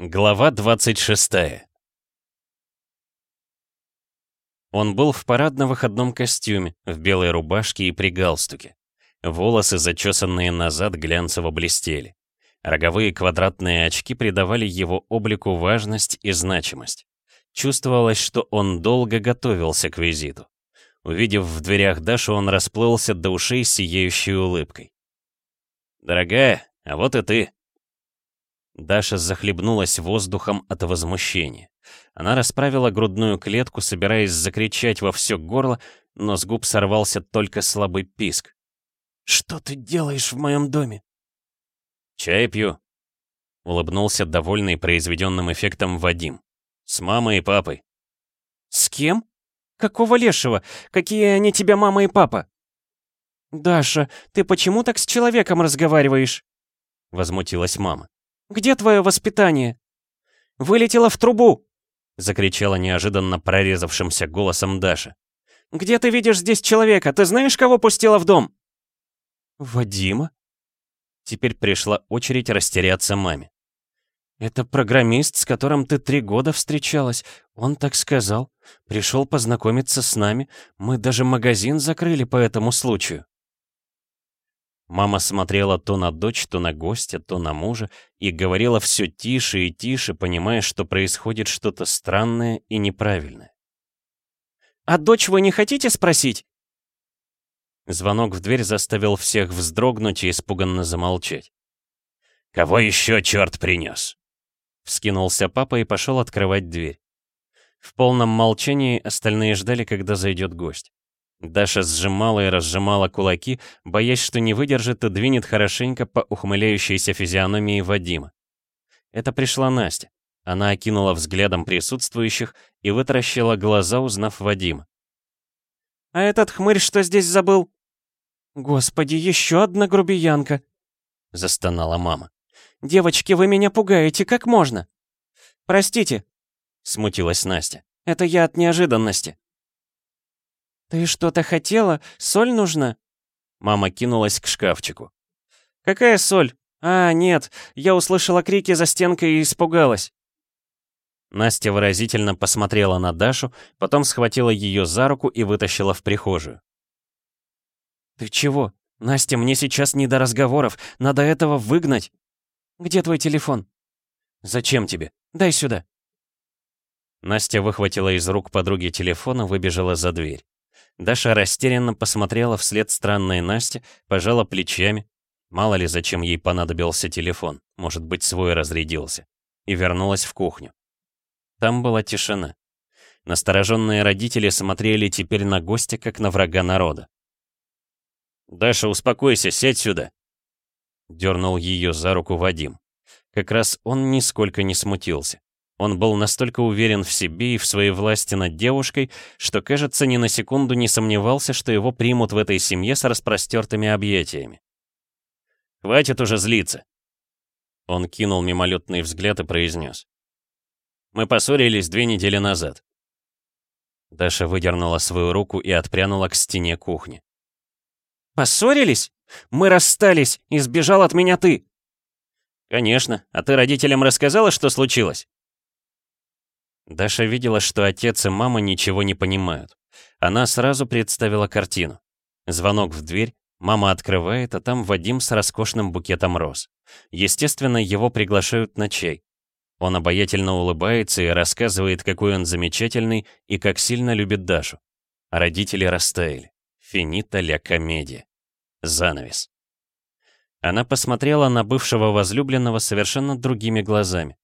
Глава 26 Он был в парадно-выходном костюме, в белой рубашке и при галстуке. Волосы, зачесанные назад, глянцево блестели. Роговые квадратные очки придавали его облику важность и значимость. Чувствовалось, что он долго готовился к визиту. Увидев в дверях Дашу, он расплылся до ушей сияющей улыбкой. «Дорогая, а вот и ты!» Даша захлебнулась воздухом от возмущения. Она расправила грудную клетку, собираясь закричать во все горло, но с губ сорвался только слабый писк. «Что ты делаешь в моем доме?» «Чай пью», — улыбнулся довольный произведенным эффектом Вадим. «С мамой и папой». «С кем? Какого лешего? Какие они тебя мама и папа?» «Даша, ты почему так с человеком разговариваешь?» — возмутилась мама. Где твое воспитание?» «Вылетела в трубу!» — закричала неожиданно прорезавшимся голосом Даша. «Где ты видишь здесь человека? Ты знаешь, кого пустила в дом?» «Вадима?» Теперь пришла очередь растеряться маме. «Это программист, с которым ты три года встречалась. Он так сказал. Пришел познакомиться с нами. Мы даже магазин закрыли по этому случаю». Мама смотрела то на дочь, то на гостя, то на мужа и говорила все тише и тише, понимая, что происходит что-то странное и неправильное. «А дочь вы не хотите спросить?» Звонок в дверь заставил всех вздрогнуть и испуганно замолчать. «Кого еще черт принес?» Вскинулся папа и пошел открывать дверь. В полном молчании остальные ждали, когда зайдет гость. Даша сжимала и разжимала кулаки, боясь, что не выдержит и двинет хорошенько по ухмыляющейся физиономии Вадима. Это пришла Настя. Она окинула взглядом присутствующих и вытаращила глаза, узнав Вадима. «А этот хмырь что здесь забыл?» «Господи, еще одна грубиянка!» — застонала мама. «Девочки, вы меня пугаете, как можно?» «Простите», — смутилась Настя. «Это я от неожиданности». «Ты что-то хотела? Соль нужна?» Мама кинулась к шкафчику. «Какая соль? А, нет, я услышала крики за стенкой и испугалась». Настя выразительно посмотрела на Дашу, потом схватила ее за руку и вытащила в прихожую. «Ты чего? Настя, мне сейчас не до разговоров, надо этого выгнать. Где твой телефон?» «Зачем тебе? Дай сюда». Настя выхватила из рук подруги телефон и выбежала за дверь. Даша растерянно посмотрела вслед странной Насте, пожала плечами. Мало ли, зачем ей понадобился телефон, может быть, свой разрядился. И вернулась в кухню. Там была тишина. Настороженные родители смотрели теперь на гостя, как на врага народа. «Даша, успокойся, сядь сюда!» Дернул ее за руку Вадим. Как раз он нисколько не смутился. Он был настолько уверен в себе и в своей власти над девушкой, что, кажется, ни на секунду не сомневался, что его примут в этой семье с распростертыми объятиями. «Хватит уже злиться!» Он кинул мимолетный взгляд и произнес. «Мы поссорились две недели назад». Даша выдернула свою руку и отпрянула к стене кухни. «Поссорились? Мы расстались, и сбежал от меня ты!» «Конечно. А ты родителям рассказала, что случилось?» Даша видела, что отец и мама ничего не понимают. Она сразу представила картину. Звонок в дверь, мама открывает, а там Вадим с роскошным букетом роз. Естественно, его приглашают на чай. Он обаятельно улыбается и рассказывает, какой он замечательный и как сильно любит Дашу. Родители растаяли. Финита ля комедия. Занавес. Она посмотрела на бывшего возлюбленного совершенно другими глазами.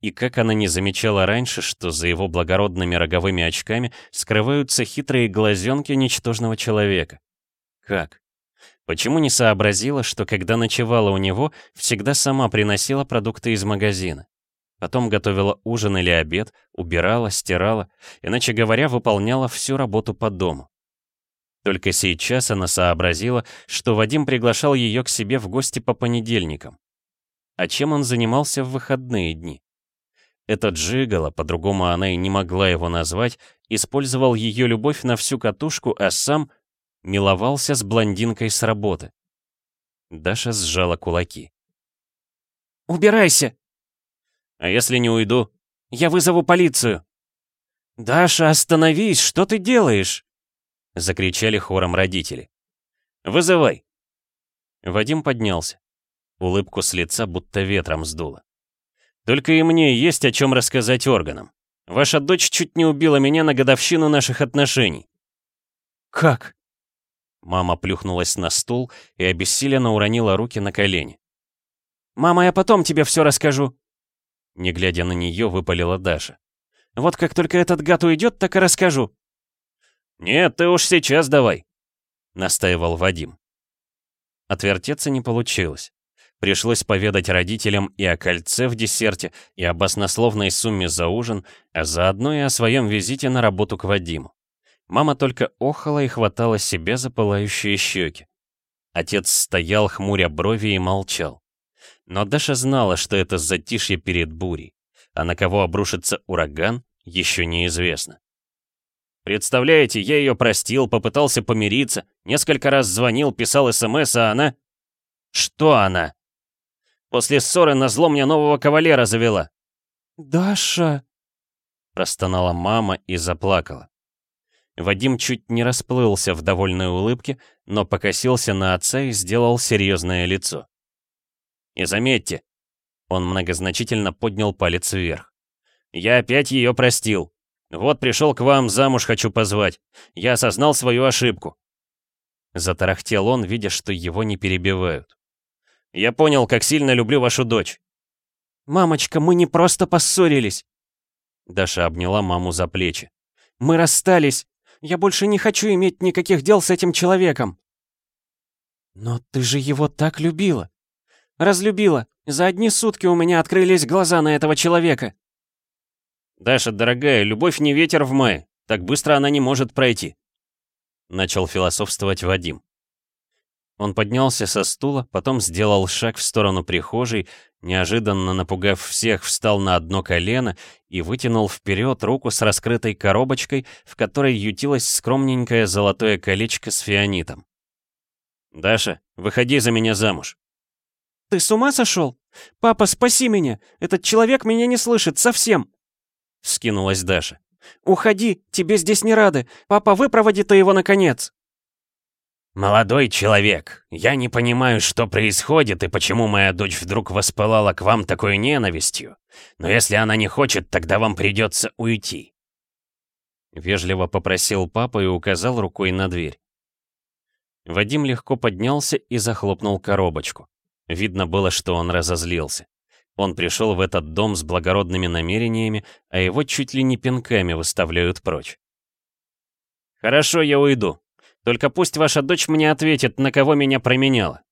И как она не замечала раньше, что за его благородными роговыми очками скрываются хитрые глазенки ничтожного человека? Как? Почему не сообразила, что когда ночевала у него, всегда сама приносила продукты из магазина? Потом готовила ужин или обед, убирала, стирала, иначе говоря, выполняла всю работу по дому. Только сейчас она сообразила, что Вадим приглашал ее к себе в гости по понедельникам. А чем он занимался в выходные дни? Этот Жигало, по-другому она и не могла его назвать, использовал ее любовь на всю катушку, а сам миловался с блондинкой с работы. Даша сжала кулаки. «Убирайся!» А если не уйду? Я вызову полицию. «Даша, остановись! Что ты делаешь?» Закричали хором родители. «Вызывай!» Вадим поднялся. Улыбку с лица будто ветром сдуло. «Только и мне есть о чем рассказать органам. Ваша дочь чуть не убила меня на годовщину наших отношений». «Как?» Мама плюхнулась на стул и обессиленно уронила руки на колени. «Мама, я потом тебе все расскажу!» Не глядя на нее, выпалила Даша. «Вот как только этот гад уйдет, так и расскажу!» «Нет, ты уж сейчас давай!» Настаивал Вадим. Отвертеться не получилось. Пришлось поведать родителям и о кольце в десерте, и об баснословной сумме за ужин, а заодно и о своем визите на работу к Вадиму. Мама только охала и хватала себе за пылающие щеки. Отец стоял, хмуря брови, и молчал. Но Даша знала, что это затишье перед бурей, а на кого обрушится ураган, еще неизвестно. Представляете, я ее простил, попытался помириться, несколько раз звонил, писал СМС, а она... Что она? После ссоры на зло мне нового кавалера завела. «Даша!» Простонала мама и заплакала. Вадим чуть не расплылся в довольной улыбке, но покосился на отца и сделал серьезное лицо. И заметьте, он многозначительно поднял палец вверх. Я опять ее простил. Вот пришел к вам, замуж хочу позвать. Я осознал свою ошибку. Затарахтел он, видя, что его не перебивают. Я понял, как сильно люблю вашу дочь. «Мамочка, мы не просто поссорились!» Даша обняла маму за плечи. «Мы расстались! Я больше не хочу иметь никаких дел с этим человеком!» «Но ты же его так любила!» Разлюбила. За одни сутки у меня открылись глаза на этого человека. Даша, дорогая, любовь не ветер в мае. Так быстро она не может пройти. Начал философствовать Вадим. Он поднялся со стула, потом сделал шаг в сторону прихожей, неожиданно напугав всех, встал на одно колено и вытянул вперед руку с раскрытой коробочкой, в которой ютилось скромненькое золотое колечко с фианитом. «Даша, выходи за меня замуж». «Ты с ума сошел? Папа, спаси меня! Этот человек меня не слышит совсем!» Скинулась Даша. «Уходи, тебе здесь не рады. Папа, выпроводи ты его наконец!» «Молодой человек, я не понимаю, что происходит и почему моя дочь вдруг воспылала к вам такой ненавистью. Но если она не хочет, тогда вам придется уйти». Вежливо попросил папа и указал рукой на дверь. Вадим легко поднялся и захлопнул коробочку. Видно было, что он разозлился. Он пришел в этот дом с благородными намерениями, а его чуть ли не пинками выставляют прочь. «Хорошо, я уйду. Только пусть ваша дочь мне ответит, на кого меня променяла».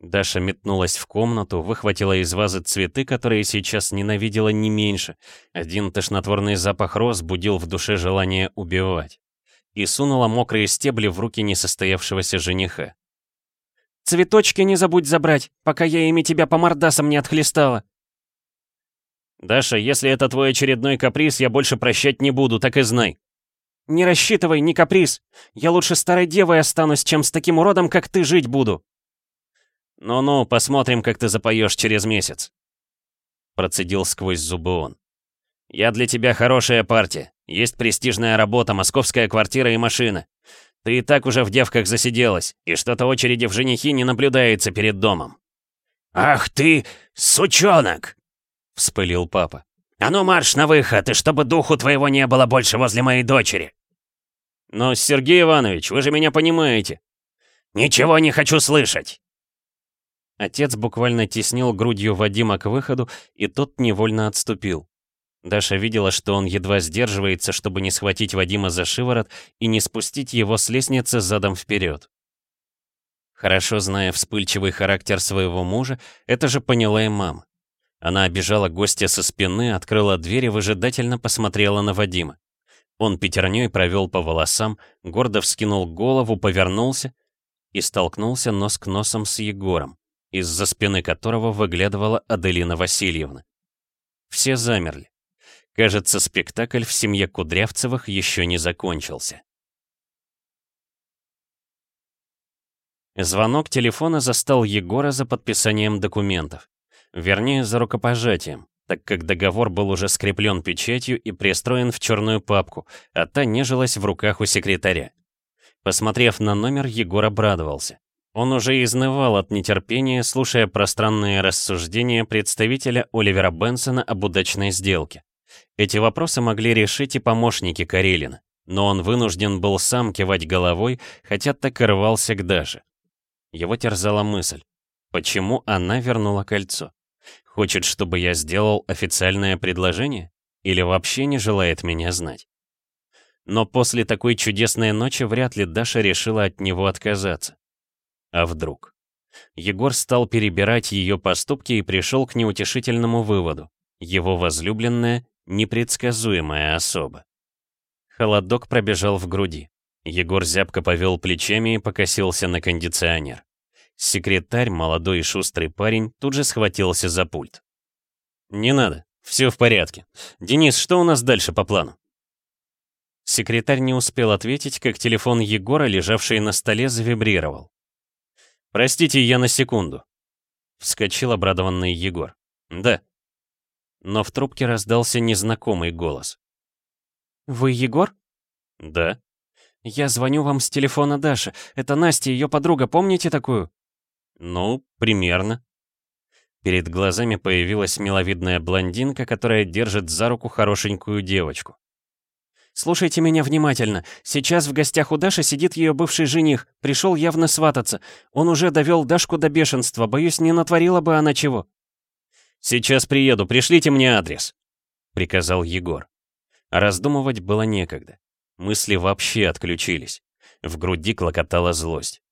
Даша метнулась в комнату, выхватила из вазы цветы, которые сейчас ненавидела не меньше. Один тошнотворный запах роз будил в душе желание убивать. И сунула мокрые стебли в руки несостоявшегося жениха. Цветочки не забудь забрать, пока я ими тебя по мордасам не отхлестала. Даша, если это твой очередной каприз, я больше прощать не буду, так и знай. Не рассчитывай, не каприз. Я лучше старой девой останусь, чем с таким уродом, как ты, жить буду. Ну-ну, посмотрим, как ты запоешь через месяц. Процедил сквозь зубы он. Я для тебя хорошая партия. Есть престижная работа, московская квартира и машина. Ты и так уже в девках засиделась, и что-то очереди в женихи не наблюдается перед домом». «Ах ты, сучонок!» — вспылил папа. «А ну марш на выход, и чтобы духу твоего не было больше возле моей дочери!» «Но, Сергей Иванович, вы же меня понимаете!» «Ничего не хочу слышать!» Отец буквально теснил грудью Вадима к выходу, и тот невольно отступил. Даша видела, что он едва сдерживается, чтобы не схватить Вадима за шиворот и не спустить его с лестницы задом вперед. Хорошо зная вспыльчивый характер своего мужа, это же поняла и мама. Она обижала гостя со спины, открыла дверь и выжидательно посмотрела на Вадима. Он пятерней провел по волосам, гордо вскинул голову, повернулся и столкнулся нос к носом с Егором, из-за спины которого выглядывала Аделина Васильевна. Все замерли. Кажется, спектакль в семье Кудрявцевых еще не закончился. Звонок телефона застал Егора за подписанием документов. Вернее, за рукопожатием, так как договор был уже скреплен печатью и пристроен в черную папку, а та нежилась в руках у секретаря. Посмотрев на номер, Егор обрадовался. Он уже изнывал от нетерпения, слушая пространные рассуждения представителя Оливера Бенсона об удачной сделке. Эти вопросы могли решить и помощники Карелина, но он вынужден был сам кивать головой, хотя так и рвался к Даше. Его терзала мысль, почему она вернула кольцо? Хочет, чтобы я сделал официальное предложение? Или вообще не желает меня знать? Но после такой чудесной ночи вряд ли Даша решила от него отказаться. А вдруг? Егор стал перебирать ее поступки и пришел к неутешительному выводу. Его возлюбленная — непредсказуемая особа. Холодок пробежал в груди. Егор зябко повел плечами и покосился на кондиционер. Секретарь, молодой и шустрый парень, тут же схватился за пульт. «Не надо, все в порядке. Денис, что у нас дальше по плану?» Секретарь не успел ответить, как телефон Егора, лежавший на столе, завибрировал. «Простите, я на секунду», — вскочил обрадованный Егор. «Да». Но в трубке раздался незнакомый голос. «Вы Егор?» «Да». «Я звоню вам с телефона Даши. Это Настя, ее подруга, помните такую?» «Ну, примерно». Перед глазами появилась миловидная блондинка, которая держит за руку хорошенькую девочку. «Слушайте меня внимательно. Сейчас в гостях у Даши сидит ее бывший жених. Пришел явно свататься. Он уже довел Дашку до бешенства. Боюсь, не натворила бы она чего». «Сейчас приеду. Пришлите мне адрес», — приказал Егор. А раздумывать было некогда. Мысли вообще отключились. В груди клокотала злость.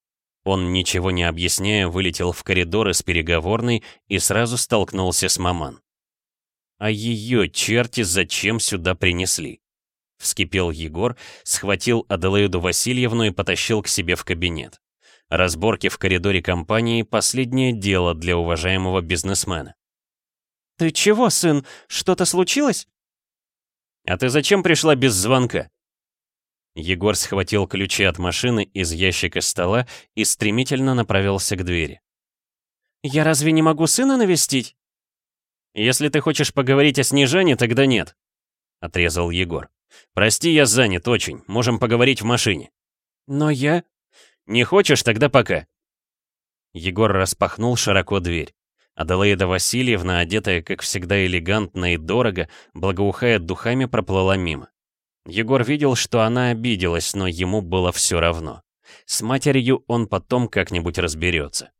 Он, ничего не объясняя, вылетел в коридор из переговорной и сразу столкнулся с маман. А ее черти зачем сюда принесли? Вскипел Егор, схватил Аделаиду Васильевну и потащил к себе в кабинет. Разборки в коридоре компании — последнее дело для уважаемого бизнесмена. «Ты чего, сын? Что-то случилось?» «А ты зачем пришла без звонка?» Егор схватил ключи от машины из ящика стола и стремительно направился к двери. «Я разве не могу сына навестить?» «Если ты хочешь поговорить о Снежане, тогда нет», — отрезал Егор. «Прости, я занят очень. Можем поговорить в машине». «Но я...» «Не хочешь, тогда пока». Егор распахнул широко дверь. Аделаида Васильевна, одетая, как всегда, элегантно и дорого, благоухая духами, проплыла мимо. Егор видел, что она обиделась, но ему было все равно. С матерью он потом как-нибудь разберется.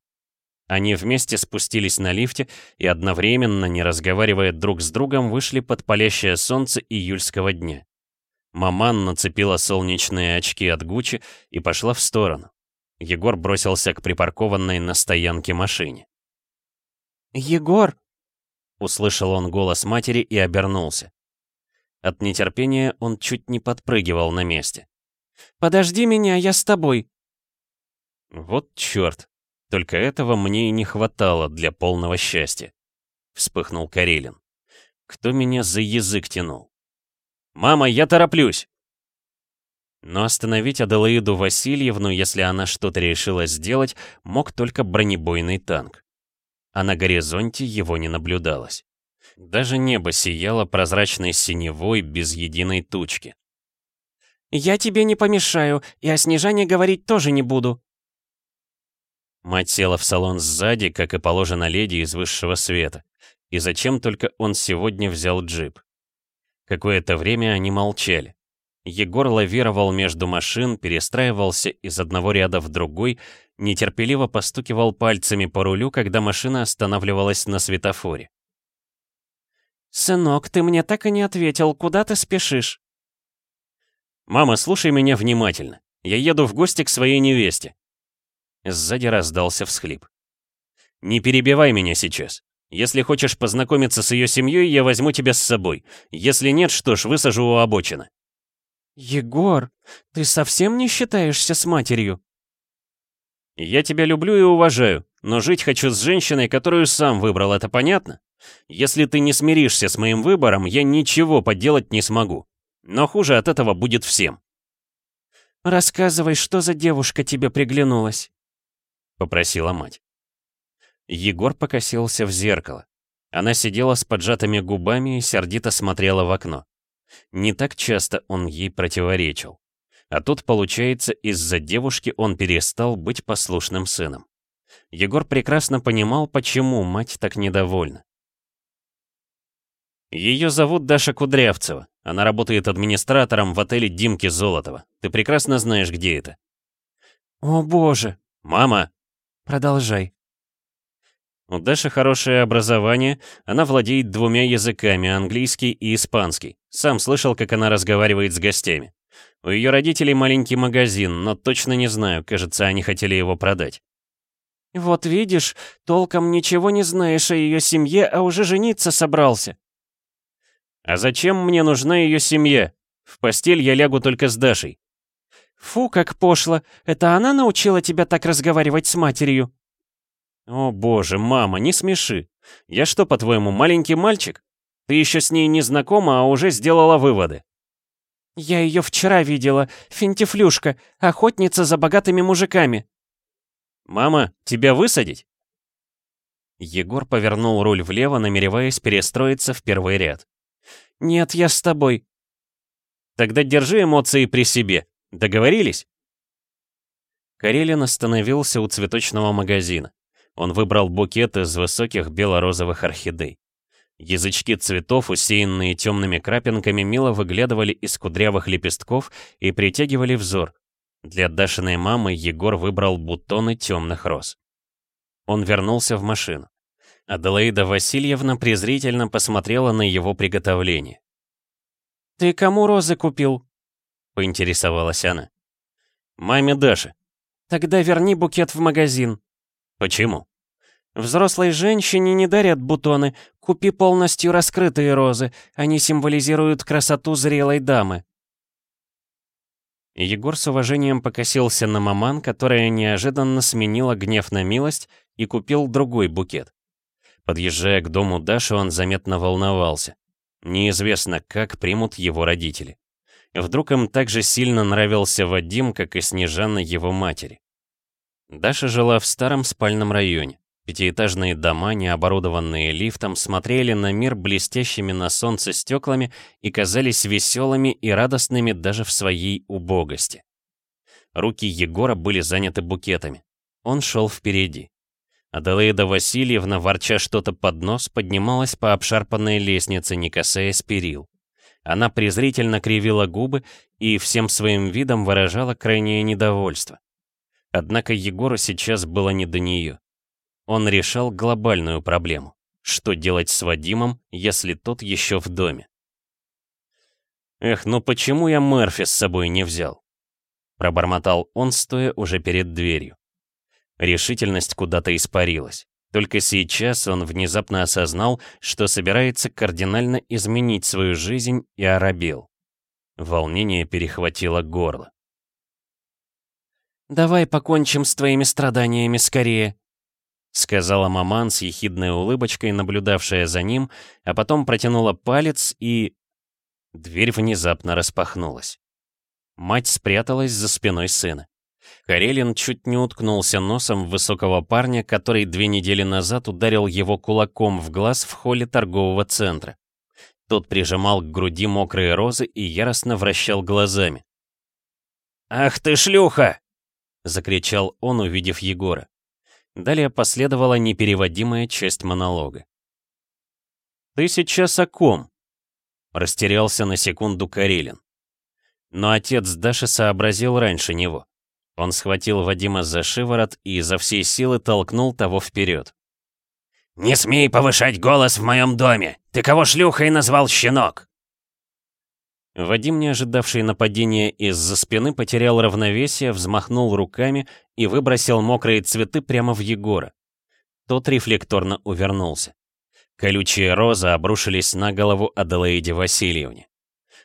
Они вместе спустились на лифте и одновременно, не разговаривая друг с другом, вышли под палящее солнце июльского дня. Маман нацепила солнечные очки от Гуччи и пошла в сторону. Егор бросился к припаркованной на стоянке машине. «Егор!» — услышал он голос матери и обернулся. От нетерпения он чуть не подпрыгивал на месте. «Подожди меня, я с тобой!» «Вот чёрт! Только этого мне и не хватало для полного счастья!» Вспыхнул Карелин. «Кто меня за язык тянул?» «Мама, я тороплюсь!» Но остановить Аделаиду Васильевну, если она что-то решила сделать, мог только бронебойный танк. А на горизонте его не наблюдалось. Даже небо сияло прозрачной синевой без единой тучки. «Я тебе не помешаю, и о Снежане говорить тоже не буду». Мать села в салон сзади, как и положено леди из высшего света. И зачем только он сегодня взял джип? Какое-то время они молчали. Егор лавировал между машин, перестраивался из одного ряда в другой, нетерпеливо постукивал пальцами по рулю, когда машина останавливалась на светофоре. «Сынок, ты мне так и не ответил, куда ты спешишь?» «Мама, слушай меня внимательно. Я еду в гости к своей невесте». Сзади раздался всхлип. «Не перебивай меня сейчас. Если хочешь познакомиться с ее семьей, я возьму тебя с собой. Если нет, что ж, высажу у обочины». «Егор, ты совсем не считаешься с матерью?» «Я тебя люблю и уважаю, но жить хочу с женщиной, которую сам выбрал, это понятно? Если ты не смиришься с моим выбором, я ничего поделать не смогу. Но хуже от этого будет всем». «Рассказывай, что за девушка тебе приглянулась?» — попросила мать. Егор покосился в зеркало. Она сидела с поджатыми губами и сердито смотрела в окно. Не так часто он ей противоречил. А тут, получается, из-за девушки он перестал быть послушным сыном. Егор прекрасно понимал, почему мать так недовольна. Ее зовут Даша Кудрявцева. Она работает администратором в отеле Димки Золотова. Ты прекрасно знаешь, где это. О боже. Мама. Продолжай. У Даши хорошее образование, она владеет двумя языками, английский и испанский. Сам слышал, как она разговаривает с гостями. У ее родителей маленький магазин, но точно не знаю, кажется, они хотели его продать. «Вот видишь, толком ничего не знаешь о ее семье, а уже жениться собрался». «А зачем мне нужна ее семья? В постель я лягу только с Дашей». «Фу, как пошло! Это она научила тебя так разговаривать с матерью?» «О боже, мама, не смеши. Я что, по-твоему, маленький мальчик? Ты еще с ней не знакома, а уже сделала выводы». «Я ее вчера видела. Финтифлюшка, охотница за богатыми мужиками». «Мама, тебя высадить?» Егор повернул руль влево, намереваясь перестроиться в первый ряд. «Нет, я с тобой». «Тогда держи эмоции при себе. Договорились?» Карелин остановился у цветочного магазина. Он выбрал букет из высоких бело-розовых орхидей. Язычки цветов, усеянные темными крапинками, мило выглядывали из кудрявых лепестков и притягивали взор. Для Дашиной мамы Егор выбрал бутоны темных роз. Он вернулся в машину. Аделаида Васильевна презрительно посмотрела на его приготовление. «Ты кому розы купил?» — поинтересовалась она. «Маме Даше». «Тогда верни букет в магазин». «Почему?» Взрослой женщине не дарят бутоны. Купи полностью раскрытые розы. Они символизируют красоту зрелой дамы. Егор с уважением покосился на маман, которая неожиданно сменила гнев на милость и купил другой букет. Подъезжая к дому Даши, он заметно волновался. Неизвестно, как примут его родители. Вдруг им так же сильно нравился Вадим, как и Снежана его матери. Даша жила в старом спальном районе. Пятиэтажные дома, не оборудованные лифтом, смотрели на мир блестящими на солнце стеклами и казались веселыми и радостными даже в своей убогости. Руки Егора были заняты букетами. Он шел впереди. Аделаида Васильевна, ворча что-то под нос, поднималась по обшарпанной лестнице, не касаясь перил. Она презрительно кривила губы и всем своим видом выражала крайнее недовольство. Однако Егору сейчас было не до нее. Он решал глобальную проблему. Что делать с Вадимом, если тот еще в доме? «Эх, ну почему я Мерфи с собой не взял?» Пробормотал он, стоя уже перед дверью. Решительность куда-то испарилась. Только сейчас он внезапно осознал, что собирается кардинально изменить свою жизнь и оробел. Волнение перехватило горло. «Давай покончим с твоими страданиями скорее», сказала маман с ехидной улыбочкой, наблюдавшая за ним, а потом протянула палец и... Дверь внезапно распахнулась. Мать спряталась за спиной сына. Карелин чуть не уткнулся носом в высокого парня, который две недели назад ударил его кулаком в глаз в холле торгового центра. Тот прижимал к груди мокрые розы и яростно вращал глазами. «Ах ты шлюха!» — закричал он, увидев Егора. Далее последовала непереводимая часть монолога. «Ты сейчас о ком?» Растерялся на секунду Карелин. Но отец Даши сообразил раньше него. Он схватил Вадима за шиворот и изо всей силы толкнул того вперед. «Не смей повышать голос в моем доме! Ты кого шлюхой назвал щенок?» Вадим, не ожидавший нападения из-за спины, потерял равновесие, взмахнул руками и выбросил мокрые цветы прямо в Егора. Тот рефлекторно увернулся. Колючие розы обрушились на голову Аделаиде Васильевне.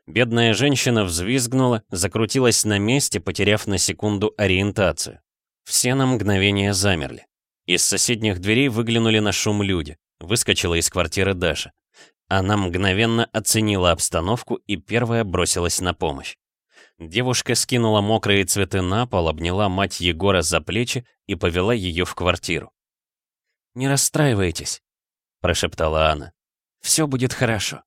Бедная женщина взвизгнула, закрутилась на месте, потеряв на секунду ориентацию. Все на мгновение замерли. Из соседних дверей выглянули на шум люди. Выскочила из квартиры Даша. Она мгновенно оценила обстановку и первая бросилась на помощь. Девушка скинула мокрые цветы на пол, обняла мать Егора за плечи и повела ее в квартиру. «Не расстраивайтесь», — прошептала она. «Все будет хорошо».